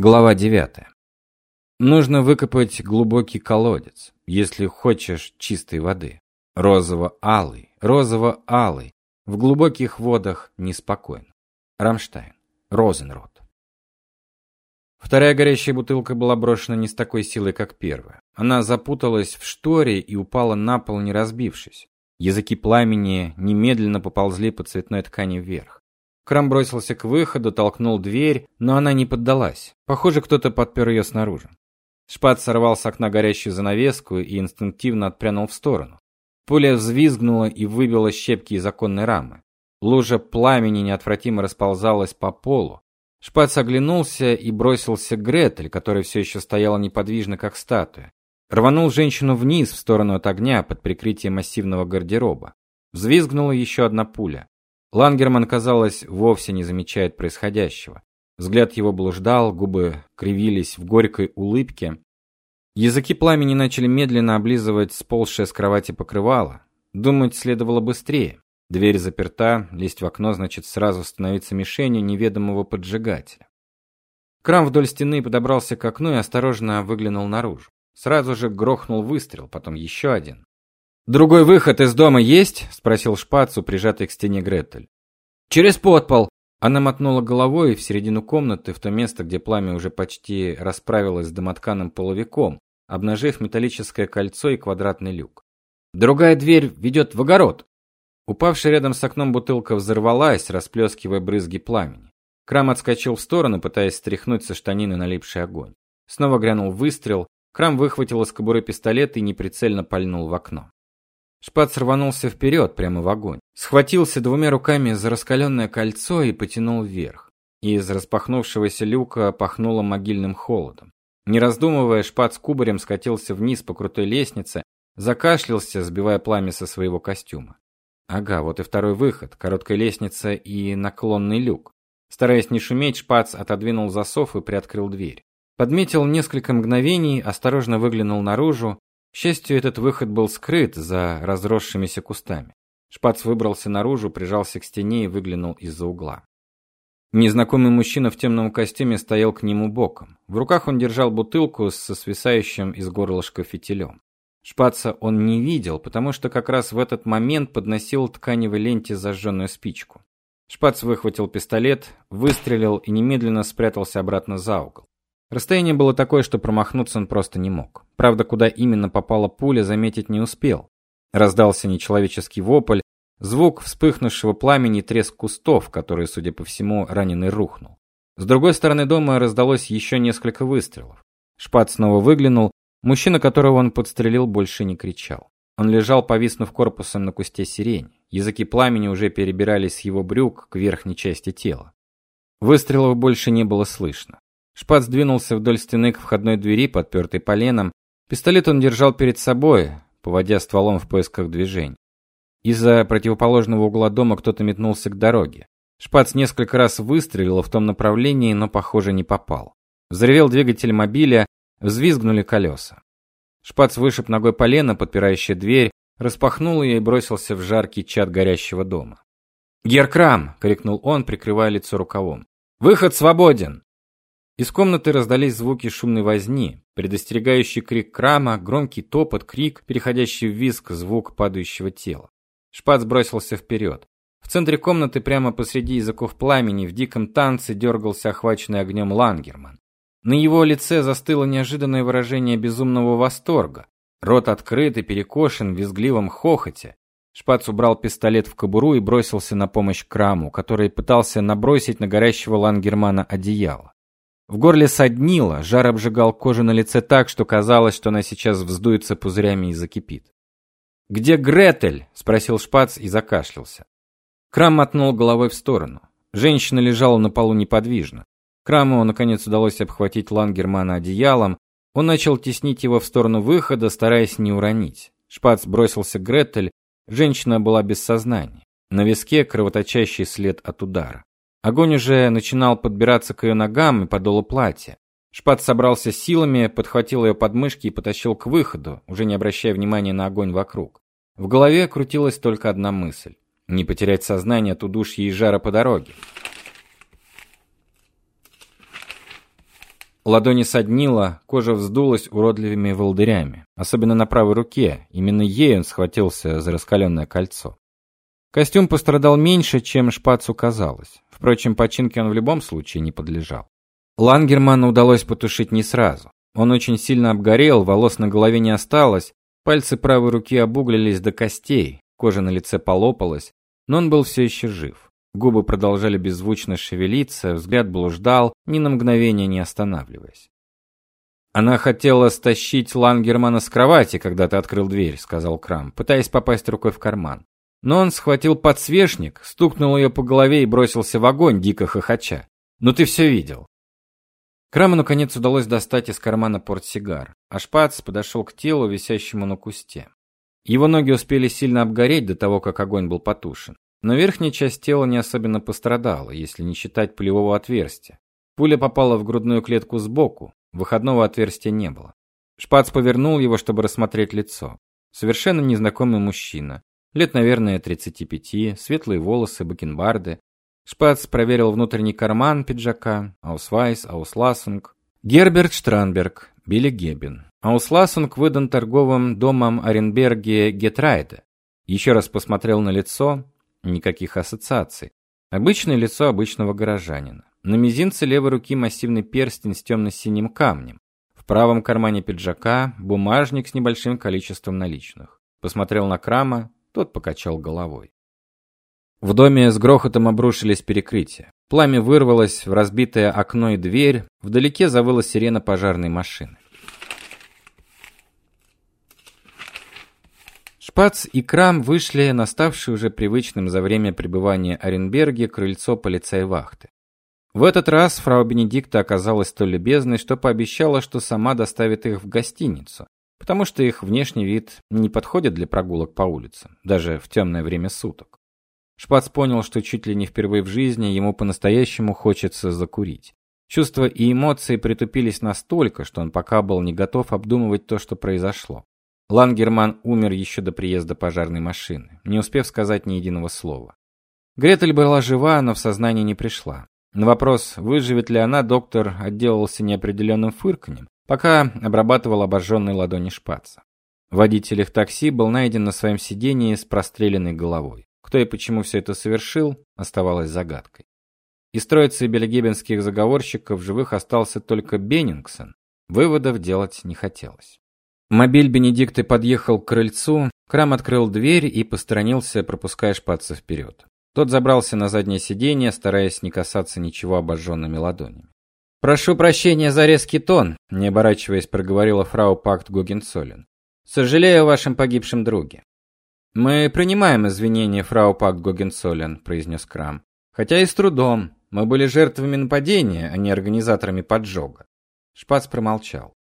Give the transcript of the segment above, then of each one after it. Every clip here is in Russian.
Глава 9. Нужно выкопать глубокий колодец, если хочешь чистой воды. Розово-алый, розово-алый, в глубоких водах неспокойно. Рамштайн, Розенрот. Вторая горящая бутылка была брошена не с такой силой, как первая. Она запуталась в шторе и упала на пол, не разбившись. Языки пламени немедленно поползли по цветной ткани вверх. Крам бросился к выходу, толкнул дверь, но она не поддалась. Похоже, кто-то подпер ее снаружи. Шпат сорвал с окна горящую занавеску и инстинктивно отпрянул в сторону. Пуля взвизгнула и выбила щепки из оконной рамы. Лужа пламени неотвратимо расползалась по полу. Шпац оглянулся и бросился к Гретель, которая все еще стояла неподвижно, как статуя. Рванул женщину вниз, в сторону от огня, под прикрытием массивного гардероба. Взвизгнула еще одна пуля. Лангерман, казалось, вовсе не замечает происходящего. Взгляд его блуждал, губы кривились в горькой улыбке. Языки пламени начали медленно облизывать сползшее с кровати покрывало. Думать следовало быстрее. Дверь заперта, лезть в окно значит сразу становиться мишенью неведомого поджигателя. Крам вдоль стены подобрался к окну и осторожно выглянул наружу. Сразу же грохнул выстрел, потом еще один. Другой выход из дома есть? спросил Шпацу, прижатый к стене Гретель. Через подпол. Она мотнула головой в середину комнаты, в то место, где пламя уже почти расправилось с домотканым половиком, обнажив металлическое кольцо и квадратный люк. Другая дверь ведет в огород. Упавшая рядом с окном бутылка взорвалась, расплескивая брызги пламени. Крам отскочил в сторону, пытаясь стряхнуть со штанины налипший огонь. Снова грянул выстрел. Крам выхватил из кобуры пистолет и неприцельно пальнул в окно. Шпац рванулся вперед, прямо в огонь. Схватился двумя руками за раскаленное кольцо и потянул вверх. Из распахнувшегося люка пахнуло могильным холодом. Не раздумывая, Шпац кубарем скатился вниз по крутой лестнице, закашлялся, сбивая пламя со своего костюма. Ага, вот и второй выход, короткая лестница и наклонный люк. Стараясь не шуметь, Шпац отодвинул засов и приоткрыл дверь. Подметил несколько мгновений, осторожно выглянул наружу, к счастью, этот выход был скрыт за разросшимися кустами. Шпац выбрался наружу, прижался к стене и выглянул из-за угла. Незнакомый мужчина в темном костюме стоял к нему боком. В руках он держал бутылку со свисающим из горлышка фитилем. Шпаца он не видел, потому что как раз в этот момент подносил тканевой ленте зажженную спичку. Шпац выхватил пистолет, выстрелил и немедленно спрятался обратно за угол. Расстояние было такое, что промахнуться он просто не мог. Правда, куда именно попала пуля, заметить не успел. Раздался нечеловеческий вопль, звук вспыхнувшего пламени, треск кустов, которые, судя по всему, раненый рухнул. С другой стороны дома раздалось еще несколько выстрелов. Шпат снова выглянул. Мужчина, которого он подстрелил, больше не кричал. Он лежал, повиснув корпусом на кусте сирени. Языки пламени уже перебирались с его брюк к верхней части тела. Выстрелов больше не было слышно. Шпат сдвинулся вдоль стены к входной двери, подпертой поленом. Пистолет он держал перед собой, поводя стволом в поисках движений. Из-за противоположного угла дома кто-то метнулся к дороге. Шпац несколько раз выстрелил в том направлении, но, похоже, не попал. Взревел двигатель мобиля, взвизгнули колеса. Шпац вышиб ногой полено, подпирающее дверь, распахнул ее и бросился в жаркий чад горящего дома. "Геркрам!" крикнул он, прикрывая лицо рукавом. "Выход свободен!" Из комнаты раздались звуки шумной возни, предостерегающий крик крама, громкий топот, крик, переходящий в визг, звук падающего тела. Шпац бросился вперед. В центре комнаты, прямо посреди языков пламени, в диком танце дергался охваченный огнем Лангерман. На его лице застыло неожиданное выражение безумного восторга. Рот открыт и перекошен в визгливом хохоте. Шпац убрал пистолет в кобуру и бросился на помощь Краму, который пытался набросить на горящего Лангермана одеяло. В горле соднило, жар обжигал кожу на лице так, что казалось, что она сейчас вздуется пузырями и закипит. "Где Гретель?" спросил Шпац и закашлялся. Крам мотнул головой в сторону. Женщина лежала на полу неподвижно. Краму наконец удалось обхватить Лангермана одеялом. Он начал теснить его в сторону выхода, стараясь не уронить. Шпац бросился к Гретель. Женщина была без сознания. На виске кровоточащий след от удара. Огонь уже начинал подбираться к ее ногам и подолу платья. Шпат собрался силами, подхватил ее подмышки и потащил к выходу, уже не обращая внимания на огонь вокруг. В голове крутилась только одна мысль: не потерять сознание от удушья и жара по дороге. Ладони соднило, кожа вздулась уродливыми волдырями, особенно на правой руке. Именно ей он схватился за раскаленное кольцо. Костюм пострадал меньше, чем шпацу казалось. Впрочем, починке он в любом случае не подлежал. Лангерману удалось потушить не сразу. Он очень сильно обгорел, волос на голове не осталось, пальцы правой руки обуглились до костей, кожа на лице полопалась, но он был все еще жив. Губы продолжали беззвучно шевелиться, взгляд блуждал, ни на мгновение не останавливаясь. Она хотела стащить Лангермана с кровати, когда ты открыл дверь, сказал Крам, пытаясь попасть рукой в карман. Но он схватил подсвечник, стукнул ее по голове и бросился в огонь, дико хохоча. "Ну ты все видел?" Краму наконец удалось достать из кармана портсигар, а Шпац подошел к телу, висящему на кусте. Его ноги успели сильно обгореть до того, как огонь был потушен. Но верхняя часть тела не особенно пострадала, если не считать пулевого отверстия. Пуля попала в грудную клетку сбоку, выходного отверстия не было. Шпац повернул его, чтобы рассмотреть лицо. Совершенно незнакомый мужчина, лет, наверное, 35, светлые волосы, бакенбарды, Шпац проверил внутренний карман пиджака, Аусвайс, Аусласунг. Герберт Штранберг, Билли Гебен. Аусласунг выдан торговым домом Оренберге Гетрайде. Еще раз посмотрел на лицо, никаких ассоциаций. Обычное лицо обычного горожанина. На мизинце левой руки массивный перстень с темно-синим камнем. В правом кармане пиджака бумажник с небольшим количеством наличных. Посмотрел на Крама, тот покачал головой. В доме с грохотом обрушились перекрытия. Пламя вырвалось в разбитое окно и дверь, вдалеке завыла сирена пожарной машины. Шпац и Крам вышли на ставшее уже привычным за время пребывания Оренберге крыльцо полицейвахты. В этот раз фрау Бенедикта оказалась столь любезной, что пообещала, что сама доставит их в гостиницу, потому что их внешний вид не подходит для прогулок по улицам, даже в темное время суток. Шпац понял, что чуть ли не впервые в жизни ему по-настоящему хочется закурить. Чувства и эмоции притупились настолько, что он пока был не готов обдумывать то, что произошло. Лангерман умер еще до приезда пожарной машины, не успев сказать ни единого слова. Гретель была жива, но в сознание не пришла. На вопрос, выживет ли она, доктор отделался неопределенным фырканьем, пока обрабатывал обожженные ладони шпаца. Водитель их такси был найден на своем сидении с простреленной головой. Кто и почему все это совершил, оставалось загадкой. Из троицы бельгибенских заговорщиков живых остался только Беннингсон. Выводов делать не хотелось. Мобиль Бенедикты подъехал к крыльцу, Крам открыл дверь и посторонился, пропуская шпаца вперед. Тот забрался на заднее сиденье, стараясь не касаться ничего обожженными ладонями. Прошу прощения за резкий тон, не оборачиваясь, проговорила фрау Пакт Гогенцоллен. Сожалею о вашем погибшем друге. Мы принимаем извинения, фрау Пак Гогенсолен, произнес Крам. Хотя и с трудом. Мы были жертвами нападения, а не организаторами поджога. Шпац промолчал.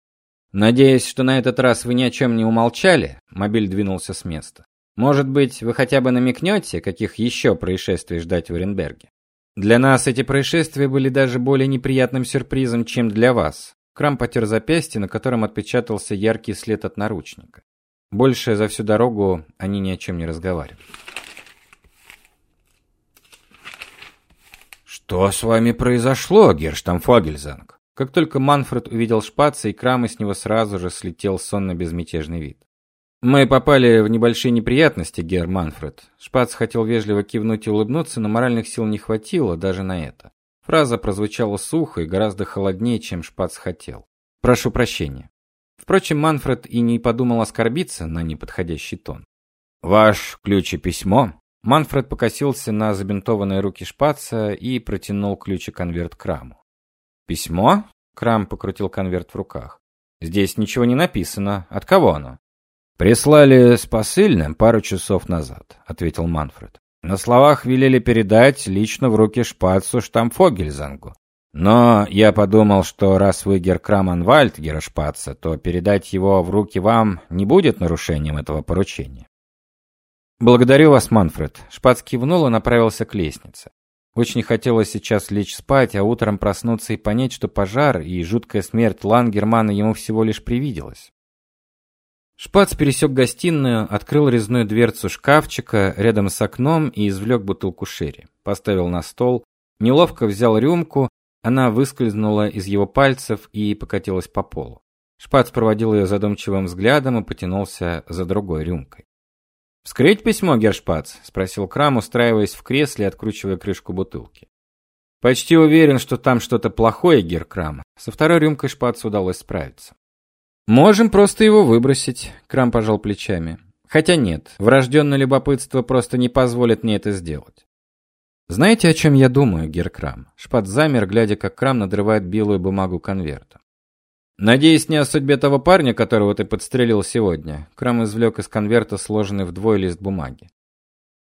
Надеюсь, что на этот раз вы ни о чем не умолчали. Мобиль двинулся с места. Может быть, вы хотя бы намекнете, каких еще происшествий ждать в Оренберге? Для нас эти происшествия были даже более неприятным сюрпризом, чем для вас. Крам потер запястье, на котором отпечатался яркий след от наручника. Больше за всю дорогу они ни о чем не разговаривали. Что с вами произошло, Герштамфогельзанг? Как только Манфред увидел шпаца и Крама, с него сразу же слетел сонно-безмятежный вид. Мы попали в небольшие неприятности, Гер Манфред. Шпац хотел вежливо кивнуть и улыбнуться, но моральных сил не хватило даже на это. Фраза прозвучала сухо и гораздо холоднее, чем Шпац хотел. Прошу прощения. Впрочем, Манфред и не подумал оскорбиться на неподходящий тон. Ваш ключ и письмо? Манфред покосился на забинтованные руки шпаца и протянул ключ и конверт Краму. Письмо? Крам покрутил конверт в руках. Здесь ничего не написано. От кого оно? Прислали с посыльным пару часов назад, ответил Манфред. На словах велели передать лично в руки шпацу Штамфогельзангу. Но я подумал, что раз вы Геркраманвальд Герошпаца, то передать его в руки вам не будет нарушением этого поручения. Благодарю вас, Манфред. Шпац кивнул и направился к лестнице. Очень хотелось сейчас лечь спать, а утром проснуться и понять, что пожар и жуткая смерть Лангермана ему всего лишь привиделась. Шпац пересек гостиную, открыл резную дверцу шкафчика рядом с окном и извлек бутылку шерри. Поставил на стол, неловко взял рюмку Она выскользнула из его пальцев и покатилась по полу. Шпац проводил ее задумчивым взглядом и потянулся за другой рюмкой. «Вскрыть письмо, Гершпац?» – спросил Крам, устраиваясь в кресле и откручивая крышку бутылки. «Почти уверен, что там что-то плохое, Геркрам». Со второй рюмкой Шпацу удалось справиться. «Можем просто его выбросить», – Крам пожал плечами. «Хотя нет, врожденное любопытство просто не позволит мне это сделать». «Знаете, о чем я думаю, Геркрам?» Шпац замер, глядя, как Крам надрывает белую бумагу конверта. «Надеюсь, не о судьбе того парня, которого ты подстрелил сегодня». Крам извлек из конверта сложенный вдвое лист бумаги.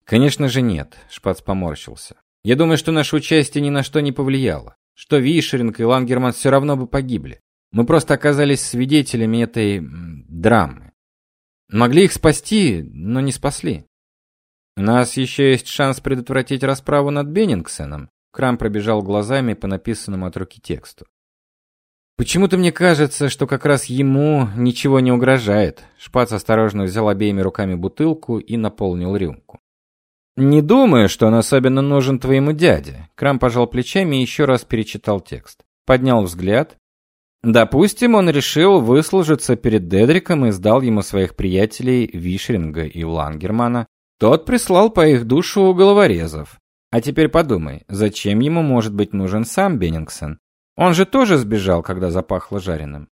«Конечно же нет», — Шпац поморщился. «Я думаю, что наше участие ни на что не повлияло. Что Вишеринг и Лангерман все равно бы погибли. Мы просто оказались свидетелями этой... драмы. Могли их спасти, но не спасли. У нас еще есть шанс предотвратить расправу над Беннингсеном. Крам пробежал глазами по написанному от руки тексту. Почему-то мне кажется, что как раз ему ничего не угрожает. Шпац осторожно взял обеими руками бутылку и наполнил рюмку. Не думаю, что он особенно нужен твоему дяде. Крам пожал плечами и еще раз перечитал текст. Поднял взгляд. Допустим, он решил выслужиться перед Дедриком и сдал ему своих приятелей Вишринга и Лангермана. Тот прислал по их душу головорезов. А теперь подумай, зачем ему может быть нужен сам Беннингсон? Он же тоже сбежал, когда запахло жареным.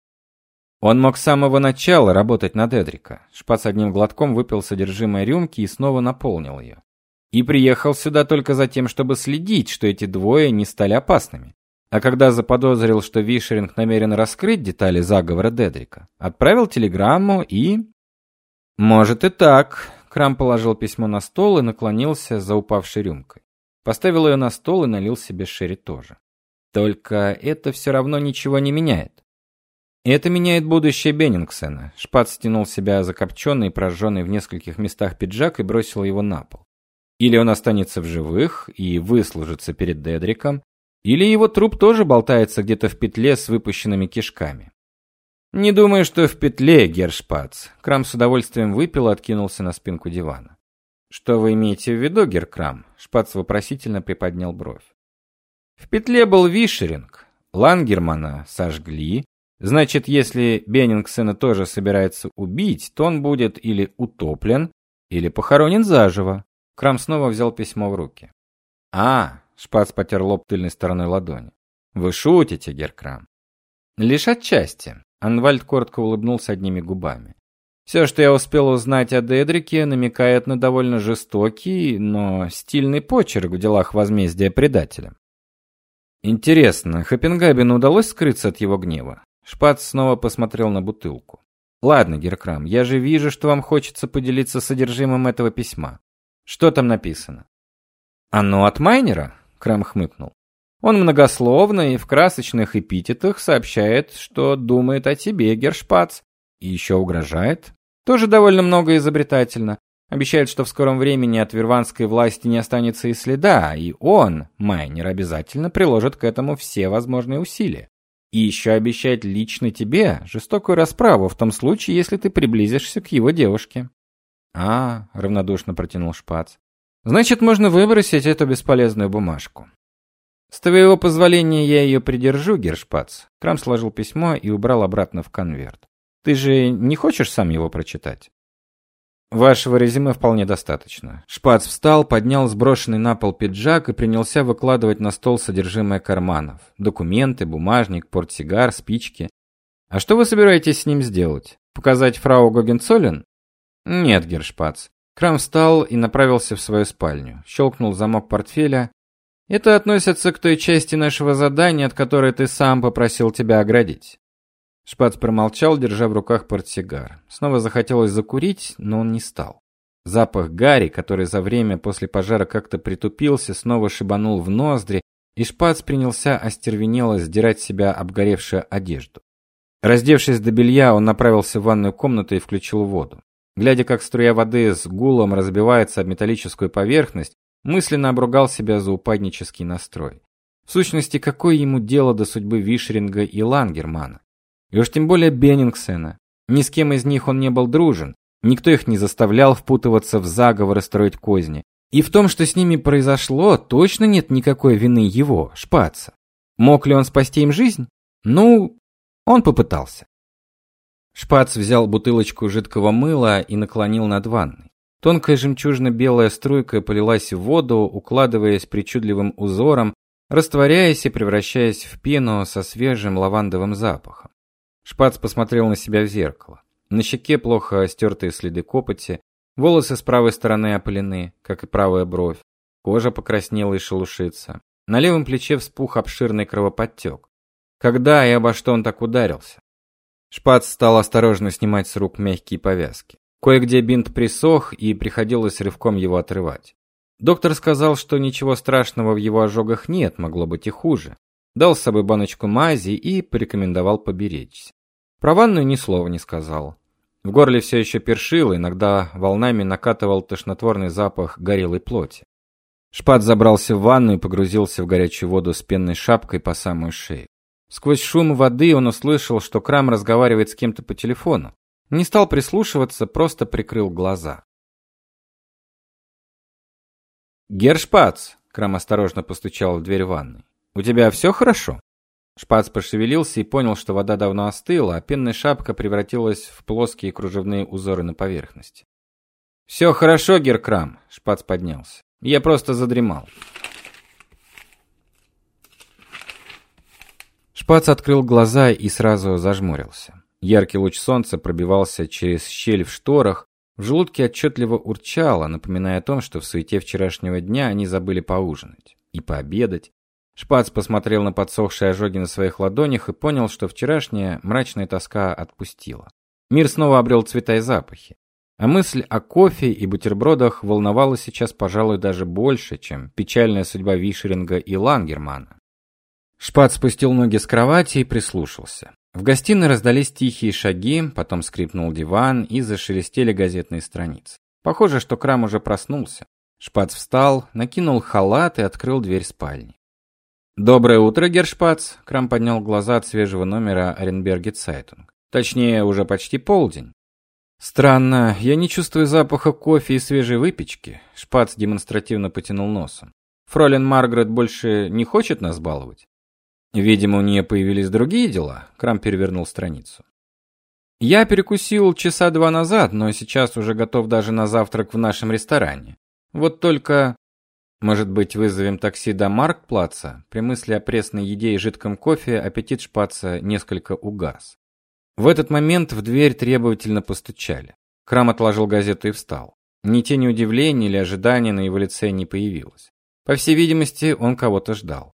Он мог с самого начала работать на Дедрика. Шпац одним глотком выпил содержимое рюмки и снова наполнил ее. И приехал сюда только за тем, чтобы следить, что эти двое не стали опасными. А когда заподозрил, что Вишеринг намерен раскрыть детали заговора Дедрика, отправил телеграмму и... Может и так. Крам положил письмо на стол и наклонился за упавшей рюмкой. Поставил ее на стол и налил себе шерри тоже. Только это все равно ничего не меняет. Это меняет будущее Беннингсена. Шпац стянул себя закопченный и прожженный в нескольких местах пиджак и бросил его на пол. Или он останется в живых и выслужится перед Дедриком, или его труп тоже болтается где-то в петле с выпущенными кишками. Не думаю, что в петле, Гершпац. Крам с удовольствием выпил и откинулся на спинку дивана. Что вы имеете в виду, Геркрам? Шпац вопросительно приподнял бровь. В петле был Вишеринг. Лангермана сожгли. Значит, если Беннингсена тоже собирается убить, то он будет или утоплен, или похоронен заживо. Крам снова взял письмо в руки. А, Шпац потер лоб тыльной стороной ладони. Вы шутите, Геркрам? Лишь отчасти. Анвальд коротко улыбнулся одними губами. Все, что я успел узнать о Дедрике, намекает на довольно жестокий, но стильный почерк в делах возмездия предателям. Интересно, Хопенгабену удалось скрыться от его гнева? Шпац снова посмотрел на бутылку. Ладно, Геркрам, я же вижу, что вам хочется поделиться содержимым этого письма. Что там написано? Оно от майнера? Крам хмыкнул. Он многословно и в красочных эпитетах сообщает, что думает о тебе, Гершпац, и еще угрожает. Тоже довольно много изобретательно. Обещает, что в скором времени от верванской власти не останется и следа, и он, Майнер, обязательно приложит к этому все возможные усилия. И еще обещает лично тебе жестокую расправу в том случае, если ты приблизишься к его девушке. А, равнодушно протянул Шпац. Значит, можно выбросить эту бесполезную бумажку. С твоего позволения я ее придержу, Гершпац. Крам сложил письмо и убрал обратно в конверт. Ты же не хочешь сам его прочитать? Вашего резюме вполне достаточно. Шпац встал, поднял сброшенный на пол пиджак и принялся выкладывать на стол содержимое карманов: документы, бумажник, портсигар, спички. А что вы собираетесь с ним сделать? Показать фрау Гогенцоллен? Нет, Гершпац. Крам встал и направился в свою спальню. Щелкнул замок портфеля. Это относится к той части нашего задания, от которой ты сам попросил тебя оградить. Шпац промолчал, держа в руках портсигар. Снова захотелось закурить, но он не стал. Запах гари, который за время после пожара как-то притупился, снова шибанул в ноздри, и Шпац принялся остервенело сдирать с себя обгоревшую одежду. Раздевшись до белья, он направился в ванную комнату и включил воду. Глядя, как струя воды с гулом разбивается об металлическую поверхность, мысленно обругал себя за упаднический настрой. В сущности, какое ему дело до судьбы Вишринга и Лангермана? И уж тем более Беннингсена. Ни с кем из них он не был дружен, никто их не заставлял впутываться в заговоры строить козни. И в том, что с ними произошло, точно нет никакой вины его, Шпаца. Мог ли он спасти им жизнь? Ну, он попытался. Шпац взял бутылочку жидкого мыла и наклонил над ванной. Тонкая жемчужно-белая струйка полилась в воду, укладываясь причудливым узором, растворяясь и превращаясь в пену со свежим лавандовым запахом. Шпац посмотрел на себя в зеркало. На щеке плохо стертые следы копоти, волосы с правой стороны опалены, как и правая бровь, кожа покраснела и шелушится. На левом плече вспух обширный кровоподтек. Когда и обо что он так ударился? Шпац стал осторожно снимать с рук мягкие повязки. Кое-где бинт присох, и приходилось рывком его отрывать. Доктор сказал, что ничего страшного в его ожогах нет, могло быть и хуже. Дал с собой баночку мази и порекомендовал поберечься. Про ванную ни слова не сказал. В горле все еще першило, иногда волнами накатывал тошнотворный запах горелой плоти. Шпат забрался в ванну и погрузился в горячую воду с пенной шапкой по самую шею. Сквозь шум воды он услышал, что Крам разговаривает с кем-то по телефону. Не стал прислушиваться, просто прикрыл глаза. «Гершпац!» — Крам осторожно постучал в дверь ванной. «У тебя все хорошо?» Шпац пошевелился и понял, что вода давно остыла, а пенная шапка превратилась в плоские кружевные узоры на поверхности. «Все хорошо, Геркрам!» — Шпац поднялся. «Я просто задремал». Шпац открыл глаза и сразу зажмурился. Яркий луч солнца пробивался через щель в шторах, в желудке отчетливо урчало, напоминая о том, что в суете вчерашнего дня они забыли поужинать и пообедать. Шпац посмотрел на подсохшие ожоги на своих ладонях и понял, что вчерашняя мрачная тоска отпустила. Мир снова обрел цвета и запахи. А мысль о кофе и бутербродах волновала сейчас, пожалуй, даже больше, чем печальная судьба Вишеринга и Лангермана. Шпац спустил ноги с кровати и прислушался. В гостиной раздались тихие шаги, потом скрипнул диван и зашелестели газетные страницы. Похоже, что Крам уже проснулся. Шпац встал, накинул халат и открыл дверь спальни. «Доброе утро, герр Шпац!» Крам поднял глаза от свежего номера Оренберге Цайтунг. Точнее, уже почти полдень. Странно, я не чувствую запаха кофе и свежей выпечки. Шпац демонстративно потянул носом. Фройляйн Маргарет больше не хочет нас баловать? Видимо, у нее появились другие дела. Крам перевернул страницу. Я перекусил часа два назад, но сейчас уже готов даже на завтрак в нашем ресторане. Вот только может быть, вызовем такси до Маркплаца? При мысли о пресной еде и жидком кофе аппетит шпаца несколько угас. В этот момент в дверь требовательно постучали. Крам отложил газету и встал. Ни тени удивления или ожидания на его лице не появилось. По всей видимости, он кого-то ждал.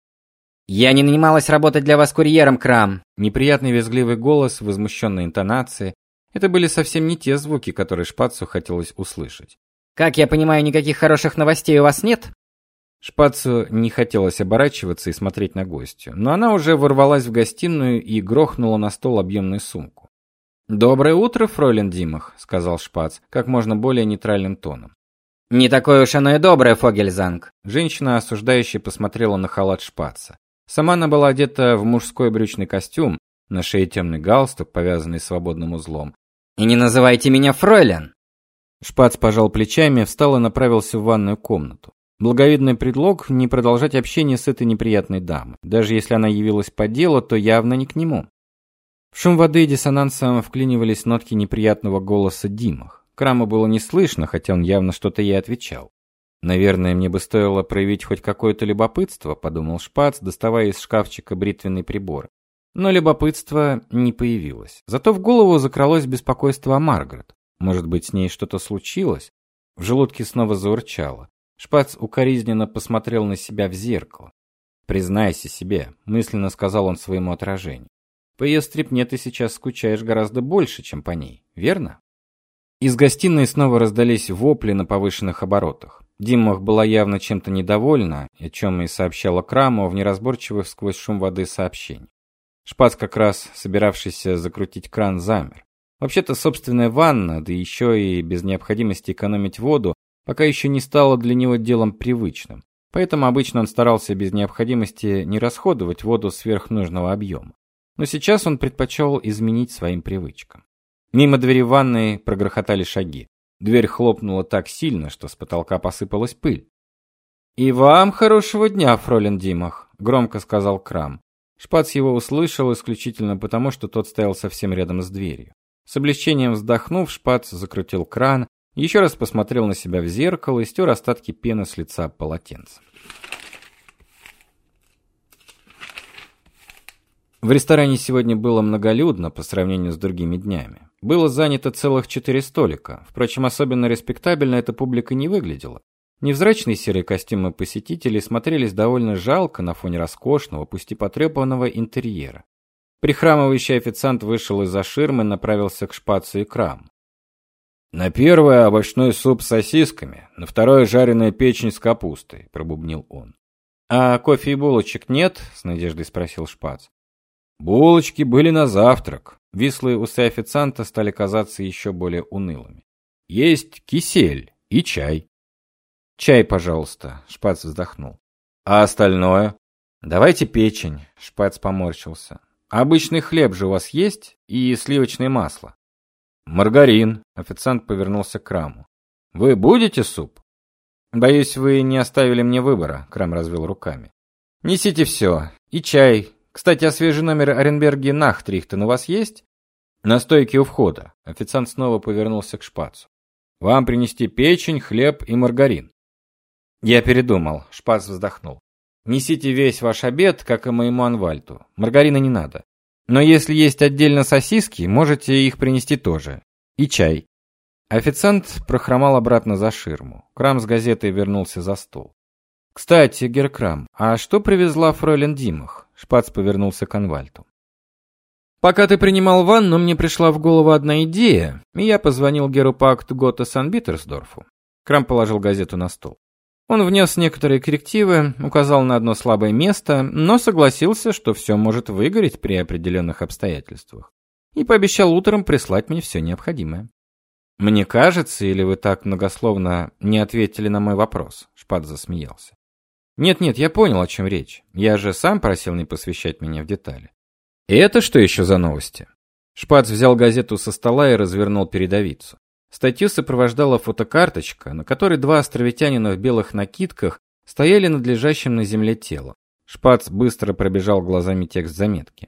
«Я не нанималась работать для вас курьером, Крам!» Неприятный визгливый голос, возмущенные интонации. Это были совсем не те звуки, которые Шпацу хотелось услышать. «Как я понимаю, никаких хороших новостей у вас нет?» Шпацу не хотелось оборачиваться и смотреть на гостью, но она уже ворвалась в гостиную и грохнула на стол объемную сумку. «Доброе утро, фройлен Димах», — сказал Шпац, как можно более нейтральным тоном. «Не такое уж оно и доброе, Фогельзанг». Женщина, осуждающая, посмотрела на халат Шпаца. Сама она была одета в мужской брючный костюм, на шее темный галстук, повязанный свободным узлом. «И не называйте меня фройлен!» Шпац пожал плечами, встал и направился в ванную комнату. Благовидный предлог не продолжать общение с этой неприятной дамой. Даже если она явилась по делу, то явно не к нему. В шум воды диссонансом вклинивались нотки неприятного голоса Димах. Крама было не слышно, хотя он явно что-то ей отвечал. Наверное, мне бы стоило проявить хоть какое-то любопытство, подумал Шпац, доставая из шкафчика бритвенный прибор. Но любопытство не появилось. Зато в голову закралось беспокойство о Маргарет. Может быть, с ней что-то случилось? В желудке снова заурчало. Шпац укоризненно посмотрел на себя в зеркало. «Признайся себе», — мысленно сказал он своему отражению. «По ее стрипне ты сейчас скучаешь гораздо больше, чем по ней, верно?» Из гостиной снова раздались вопли на повышенных оборотах. Димах была явно чем-то недовольна, о чем и сообщала Краму в неразборчивых сквозь шум воды сообщений. Шпац, как раз собиравшийся закрутить кран, замер. Вообще-то собственная ванна, да еще и без необходимости экономить воду, пока еще не стало для него делом привычным. Поэтому обычно он старался без необходимости не расходовать воду сверх нужного объема. Но сейчас он предпочел изменить своим привычкам. Мимо двери ванной прогрохотали шаги. Дверь хлопнула так сильно, что с потолка посыпалась пыль. «И вам хорошего дня, фролен Димах», — громко сказал Крам. Шпац его услышал исключительно потому, что тот стоял совсем рядом с дверью. С облегчением вздохнув, Шпац закрутил кран, еще раз посмотрел на себя в зеркало и стер остатки пены с лица полотенцем. В ресторане сегодня было многолюдно по сравнению с другими днями. Было занято целых четыре столика. Впрочем, особенно респектабельно эта публика не выглядела. Невзрачные серые костюмы посетителей смотрелись довольно жалко на фоне роскошного, пусть и потрепанного интерьера. Прихрамывающий официант вышел из-за ширмы и направился к шпацу и крам. «На первое овощной суп с сосисками, на второе жареная печень с капустой», – пробубнил он. «А кофе и булочек нет?» – с надеждой спросил шпац. Булочки были на завтрак. Вислые усы официанта стали казаться еще более унылыми. Есть кисель и чай. Чай, пожалуйста, Шпац вздохнул. А остальное? Давайте печень, Шпац поморщился. Обычный хлеб же у вас есть и сливочное масло. Маргарин, официант повернулся к Краму. Вы будете суп? Боюсь, вы не оставили мне выбора, Крам развел руками. Несите все. И чай, кстати, а свежий номер Оренберги Нахтрихтен у вас есть? На стойке у входа. Официант снова повернулся к шпацу. Вам принести печень, хлеб и маргарин. Я передумал, Шпац вздохнул. Несите весь ваш обед, как и моему Анвальту. Маргарина не надо. Но если есть отдельно сосиски, можете их принести тоже. И чай. Официант прохромал обратно за ширму. Крам с газетой вернулся за стол. Кстати, Геркрам, а что привезла фройлен Димах? Шпац повернулся к Анвальту. Пока ты принимал ванну, мне пришла в голову одна идея, и я позвонил Геру Пакту Гота Сан-Битерсдорфу. Крам положил газету на стол. Он внес некоторые коррективы, указал на одно слабое место, но согласился, что все может выгореть при определенных обстоятельствах. И пообещал утром прислать мне все необходимое. Мне кажется, или вы так многословно не ответили на мой вопрос? Шпат засмеялся. Нет-нет, я понял, о чем речь. Я же сам просил не посвящать меня в детали. И это что еще за новости? Шпац взял газету со стола и развернул передовицу. Статью сопровождала фотокарточка, на которой два островитянина в белых накидках стояли над лежащим на земле телом. Шпац быстро пробежал глазами текст заметки.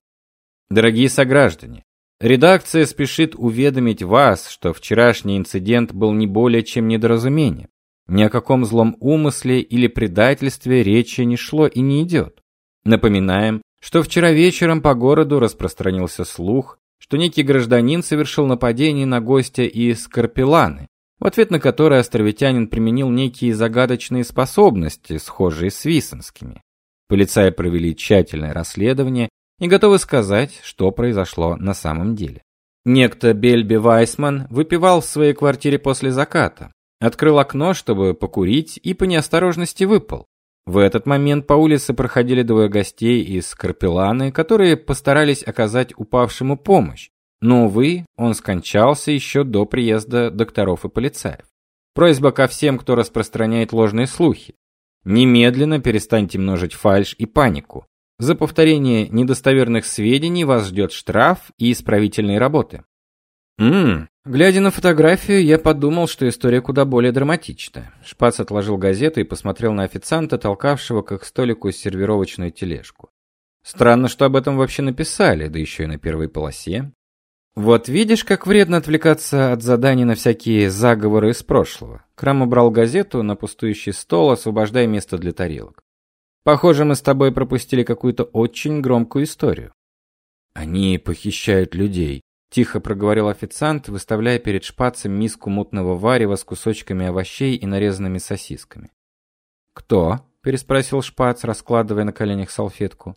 Дорогие сограждане, редакция спешит уведомить вас, что вчерашний инцидент был не более чем недоразумением. Ни о каком злом умысле или предательстве речи не шло и не идет. Напоминаем, что вчера вечером по городу распространился слух, что некий гражданин совершил нападение на гостя из Карпеланы, в ответ на которое островитянин применил некие загадочные способности, схожие с висенскими. Полицаи провели тщательное расследование и готовы сказать, что произошло на самом деле. Некто Бельби Вайсман выпивал в своей квартире после заката. Открыл окно, чтобы покурить, и по неосторожности выпал. В этот момент по улице проходили двое гостей из Карпеланы, которые постарались оказать упавшему помощь. Но, увы, он скончался еще до приезда докторов и полицаев. Просьба ко всем, кто распространяет ложные слухи. Немедленно перестаньте множить фальшь и панику. За повторение недостоверных сведений вас ждет штраф и исправительные работы. Мм, глядя на фотографию, я подумал, что история куда более драматичная. Шпац отложил газету и посмотрел на официанта, толкавшего к их столику сервировочную тележку. Странно, что об этом вообще написали, да еще и на первой полосе. Вот видишь, как вредно отвлекаться от заданий на всякие заговоры из прошлого. Крам убрал газету на пустующий стол, освобождая место для тарелок. Похоже, мы с тобой пропустили какую-то очень громкую историю. Они похищают людей, Тихо проговорил официант, выставляя перед шпацем миску мутного варева с кусочками овощей и нарезанными сосисками. «Кто?» – переспросил шпац, раскладывая на коленях салфетку.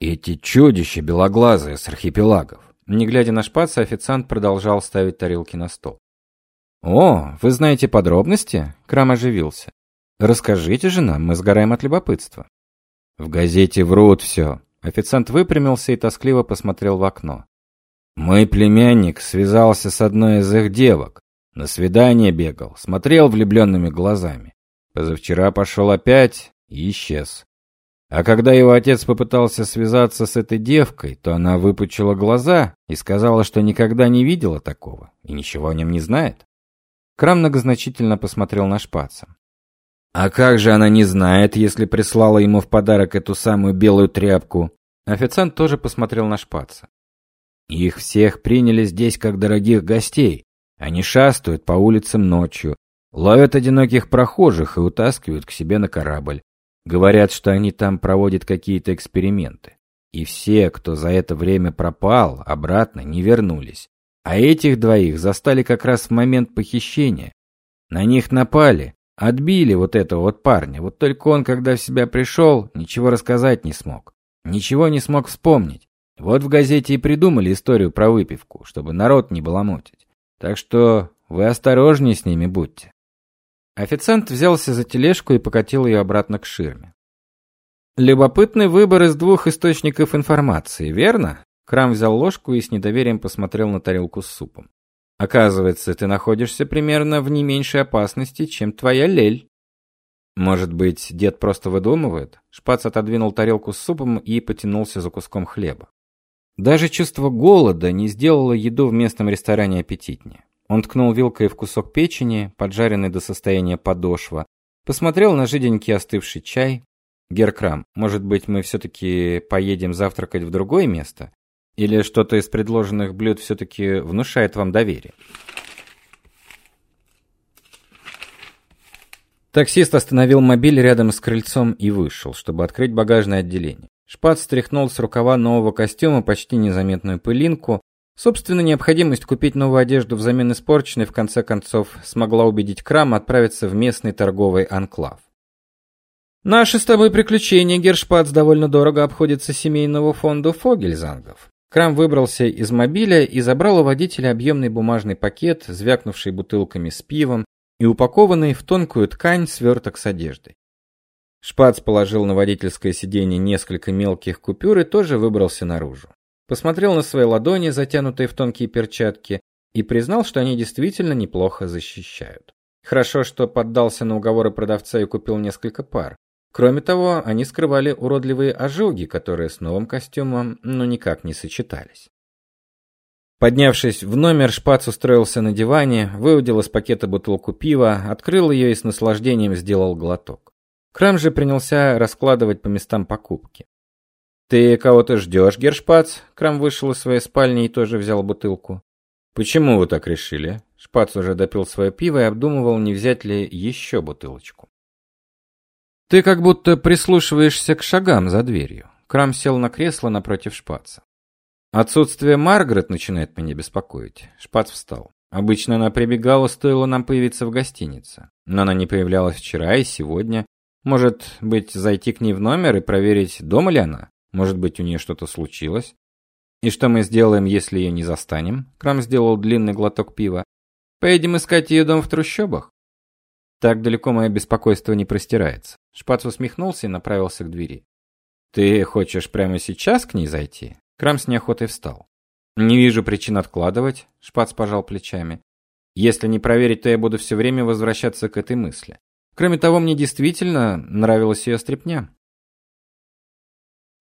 «Эти чудища белоглазые с архипелагов». Не глядя на шпаца, официант продолжал ставить тарелки на стол. «О, вы знаете подробности?» – Крам оживился. «Расскажите же нам, мы сгораем от любопытства». «В газете врут все». Официант выпрямился и тоскливо посмотрел в окно. Мой племянник связался с одной из их девок. На свидание бегал, смотрел влюбленными глазами. Позавчера пошел опять и исчез. А когда его отец попытался связаться с этой девкой, то она выпучила глаза и сказала, что никогда не видела такого и ничего о нем не знает. Крам многозначительно посмотрел на шпаца. А как же она не знает, если прислала ему в подарок эту самую белую тряпку? Официант тоже посмотрел на Шпаца. Их всех приняли здесь как дорогих гостей. Они шастают по улицам ночью, ловят одиноких прохожих и утаскивают к себе на корабль. Говорят, что они там проводят какие-то эксперименты. И все, кто за это время пропал, обратно не вернулись. А этих двоих застали как раз в момент похищения. На них напали, отбили вот этого вот парня. Вот только он, когда в себя пришел, ничего рассказать не смог. Ничего не смог вспомнить. Вот в газете и придумали историю про выпивку, чтобы народ не баламутить. Так что вы осторожнее с ними будьте. Официант взялся за тележку и покатил ее обратно к ширме. Любопытный выбор из двух источников информации, верно? Крам взял ложку и с недоверием посмотрел на тарелку с супом. Оказывается, ты находишься примерно в не меньшей опасности, чем твоя лель. Может быть, дед просто выдумывает? Шпац отодвинул тарелку с супом и потянулся за куском хлеба. Даже чувство голода не сделало еду в местном ресторане аппетитнее. Он ткнул вилкой в кусок печени, поджаренный до состояния подошва, посмотрел на жиденький остывший чай. Геркрам, может быть, мы все-таки поедем завтракать в другое место? Или что-то из предложенных блюд все-таки внушает вам доверие? Таксист остановил мобиль рядом с крыльцом и вышел, чтобы открыть багажное отделение. Шпат стряхнул с рукава нового костюма почти незаметную пылинку, Собственно, необходимость купить новую одежду взамен испорченной в конце концов смогла убедить Крам отправиться в местный торговый анклав. Наши с тобой приключения, Гершпац, довольно дорого обходится семейному фонду Фогельзангов. Крам выбрался из мобиля и забрал у водителя объемный бумажный пакет, звякнувший бутылками с пивом и упакованный в тонкую ткань сверток с одеждой. Шпац положил на водительское сиденье несколько мелких купюр и тоже выбрался наружу посмотрел на свои ладони, затянутые в тонкие перчатки, и признал, что они действительно неплохо защищают. Хорошо, что поддался на уговоры продавца и купил несколько пар. Кроме того, они скрывали уродливые ожоги, которые с новым костюмом ну никак не сочетались. Поднявшись в номер, Шпац устроился на диване, выудил из пакета бутылку пива, открыл ее и с наслаждением сделал глоток. Крам же принялся раскладывать по местам покупки. «Ты кого-то ждешь, Гершпац?» Крам вышел из своей спальни и тоже взял бутылку. «Почему вы так решили?» Шпац уже допил свое пиво и обдумывал, не взять ли еще бутылочку. «Ты как будто прислушиваешься к шагам за дверью». Крам сел на кресло напротив Шпаца. «Отсутствие Маргарет начинает меня беспокоить». Шпац встал. Обычно она прибегала, стоило нам появиться в гостинице. Но она не появлялась вчера и сегодня. Может быть, зайти к ней в номер и проверить, дома ли она? Может быть, у нее что-то случилось? И что мы сделаем, если ее не застанем? Крам сделал длинный глоток пива. Поедем искать ее дом в трущобах? Так далеко мое беспокойство не простирается. Шпац усмехнулся и направился к двери. Ты хочешь прямо сейчас к ней зайти? Крам с неохотой встал. Не вижу причин откладывать, Шпац пожал плечами. Если не проверить, то я буду все время возвращаться к этой мысли. Кроме того, мне действительно нравилась ее стряпня.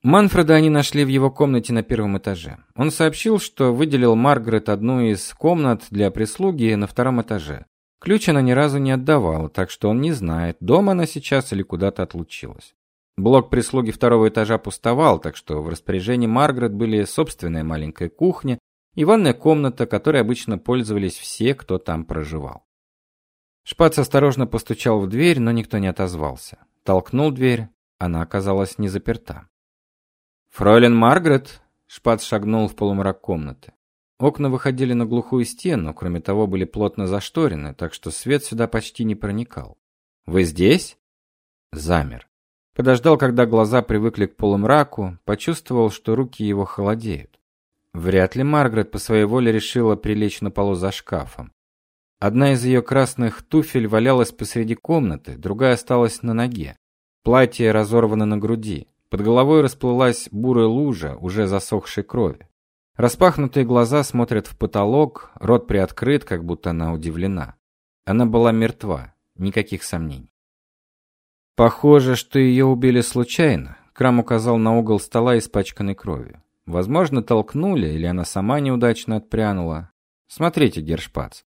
Манфреда они нашли в его комнате на первом этаже. Он сообщил, что выделил Маргарет одну из комнат для прислуги на втором этаже. Ключ она ни разу не отдавала, так что он не знает, дома она сейчас или куда-то отлучилась. Блок прислуги второго этажа пустовал, так что в распоряжении Маргарет были собственная маленькая кухня и ванная комната, которой обычно пользовались все, кто там проживал. Шпац осторожно постучал в дверь, но никто не отозвался. Толкнул дверь, она оказалась не заперта. «Фройлен Маргарет!» Шпац шагнул в полумрак комнаты. Окна выходили на глухую стену, кроме того, были плотно зашторены, так что свет сюда почти не проникал. «Вы здесь?» Замер. Подождал, когда глаза привыкли к полумраку, почувствовал, что руки его холодеют. Вряд ли Маргарет по своей воле решила прилечь на полу за шкафом. Одна из ее красных туфель валялась посреди комнаты, другая осталась на ноге. Платье разорвано на груди. Под головой расплылась бурая лужа уже засохшей крови. Распахнутые глаза смотрят в потолок, рот приоткрыт, как будто она удивлена. Она была мертва, никаких сомнений. Похоже, что ее убили случайно. Крам указал на угол стола, испачканный кровью. Возможно, толкнули, или она сама неудачно отпрянула. Смотрите, Гершпац.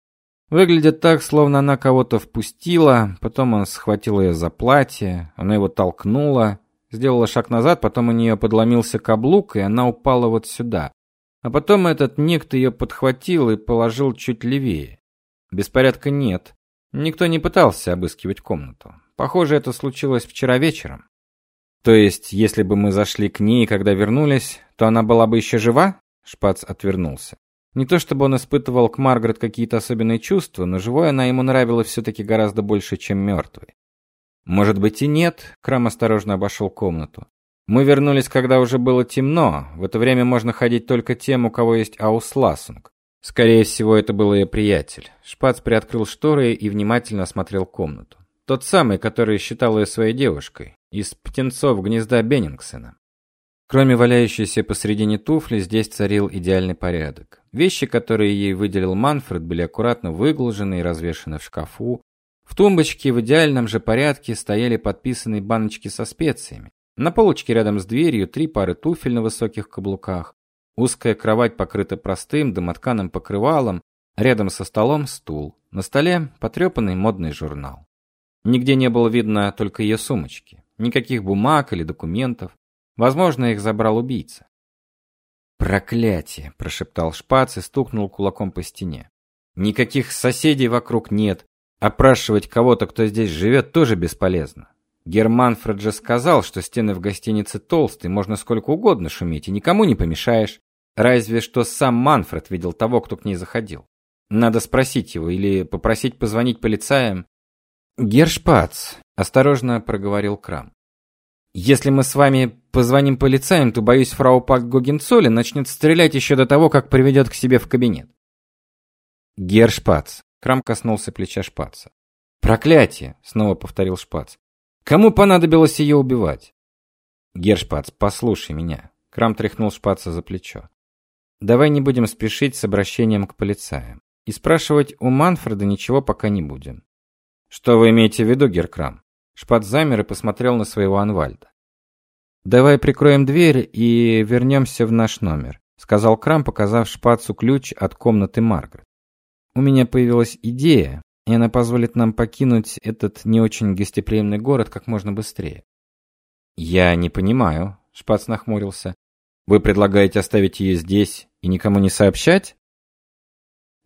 Выглядит так, словно она кого-то впустила, потом он схватил ее за платье, она его толкнула, Сделала шаг назад, потом у нее подломился каблук, и она упала вот сюда. А потом этот некто ее подхватил и положил чуть левее. Беспорядка нет. Никто не пытался обыскивать комнату. Похоже, это случилось вчера вечером. То есть, если бы мы зашли к ней, когда вернулись, то она была бы еще жива? Шпац отвернулся. Не то чтобы он испытывал к Маргарет какие-то особенные чувства, но живой она ему нравилась все таки гораздо больше, чем мертвой. Может быть и нет, Крам осторожно обошел комнату. Мы вернулись, когда уже было темно. В это время можно ходить только тем, у кого есть аусласунг. Скорее всего, это был ее приятель. Шпац приоткрыл шторы и внимательно осмотрел комнату. Тот самый, который считал ее своей девушкой, из птенцов гнезда Беннингсена. Кроме валяющейся посредине туфли, здесь царил идеальный порядок. Вещи, которые ей выделил Манфред, были аккуратно выглажены и развешаны в шкафу. В тумбочке в идеальном же порядке стояли подписанные баночки со специями. На полочке рядом с дверью три пары туфель на высоких каблуках. Узкая кровать покрыта простым домотканым покрывалом, рядом со столом стул. На столе потрепанный модный журнал. Нигде не было видно только ее сумочки. Никаких бумаг или документов. Возможно, их забрал убийца. «Проклятие!» – прошептал Шпац и стукнул кулаком по стене. «Никаких соседей вокруг нет. Опрашивать кого-то, кто здесь живет, тоже бесполезно. Герман же сказал, что стены в гостинице толстые, можно сколько угодно шуметь, и никому не помешаешь. Разве что сам Манфред видел того, кто к ней заходил. Надо спросить его или попросить позвонить полицаям. «Гершпац», – осторожно проговорил Крам. Если мы с вами позвоним полицаям, то боюсь, фрау Пак Гогенцолле начнет стрелять еще до того, как приведет к себе в кабинет. Гер Шпац. Крам коснулся плеча Шпаца. Проклятие, снова повторил Шпац. Кому понадобилось ее убивать? Гер Шпац, послушай меня. Крам тряхнул Шпаца за плечо. Давай не будем спешить с обращением к полицаям. И спрашивать у Манфреда ничего пока не будем. Что вы имеете в виду, Геркрам? Шпат замер и посмотрел на своего Анвальда. «Давай прикроем дверь и вернемся в наш номер», сказал Крам, показав Шпацу ключ от комнаты Маргарет. «У меня появилась идея, и она позволит нам покинуть этот не очень гостеприимный город как можно быстрее». «Я не понимаю», — Шпац нахмурился. «Вы предлагаете оставить ее здесь и никому не сообщать?»